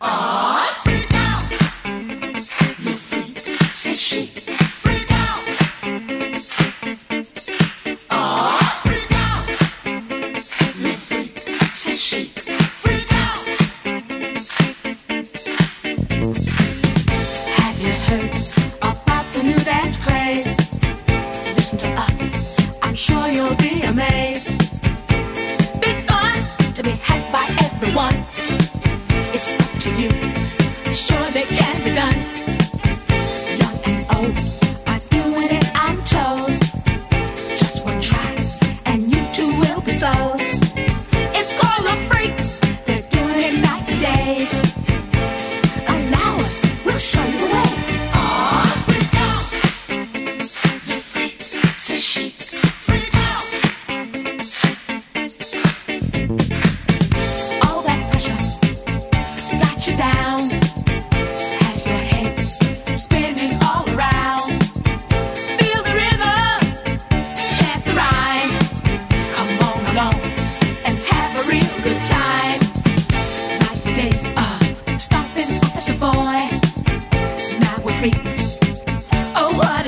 Off you go. you feet, says she. sure they can be done.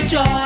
joy.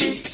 She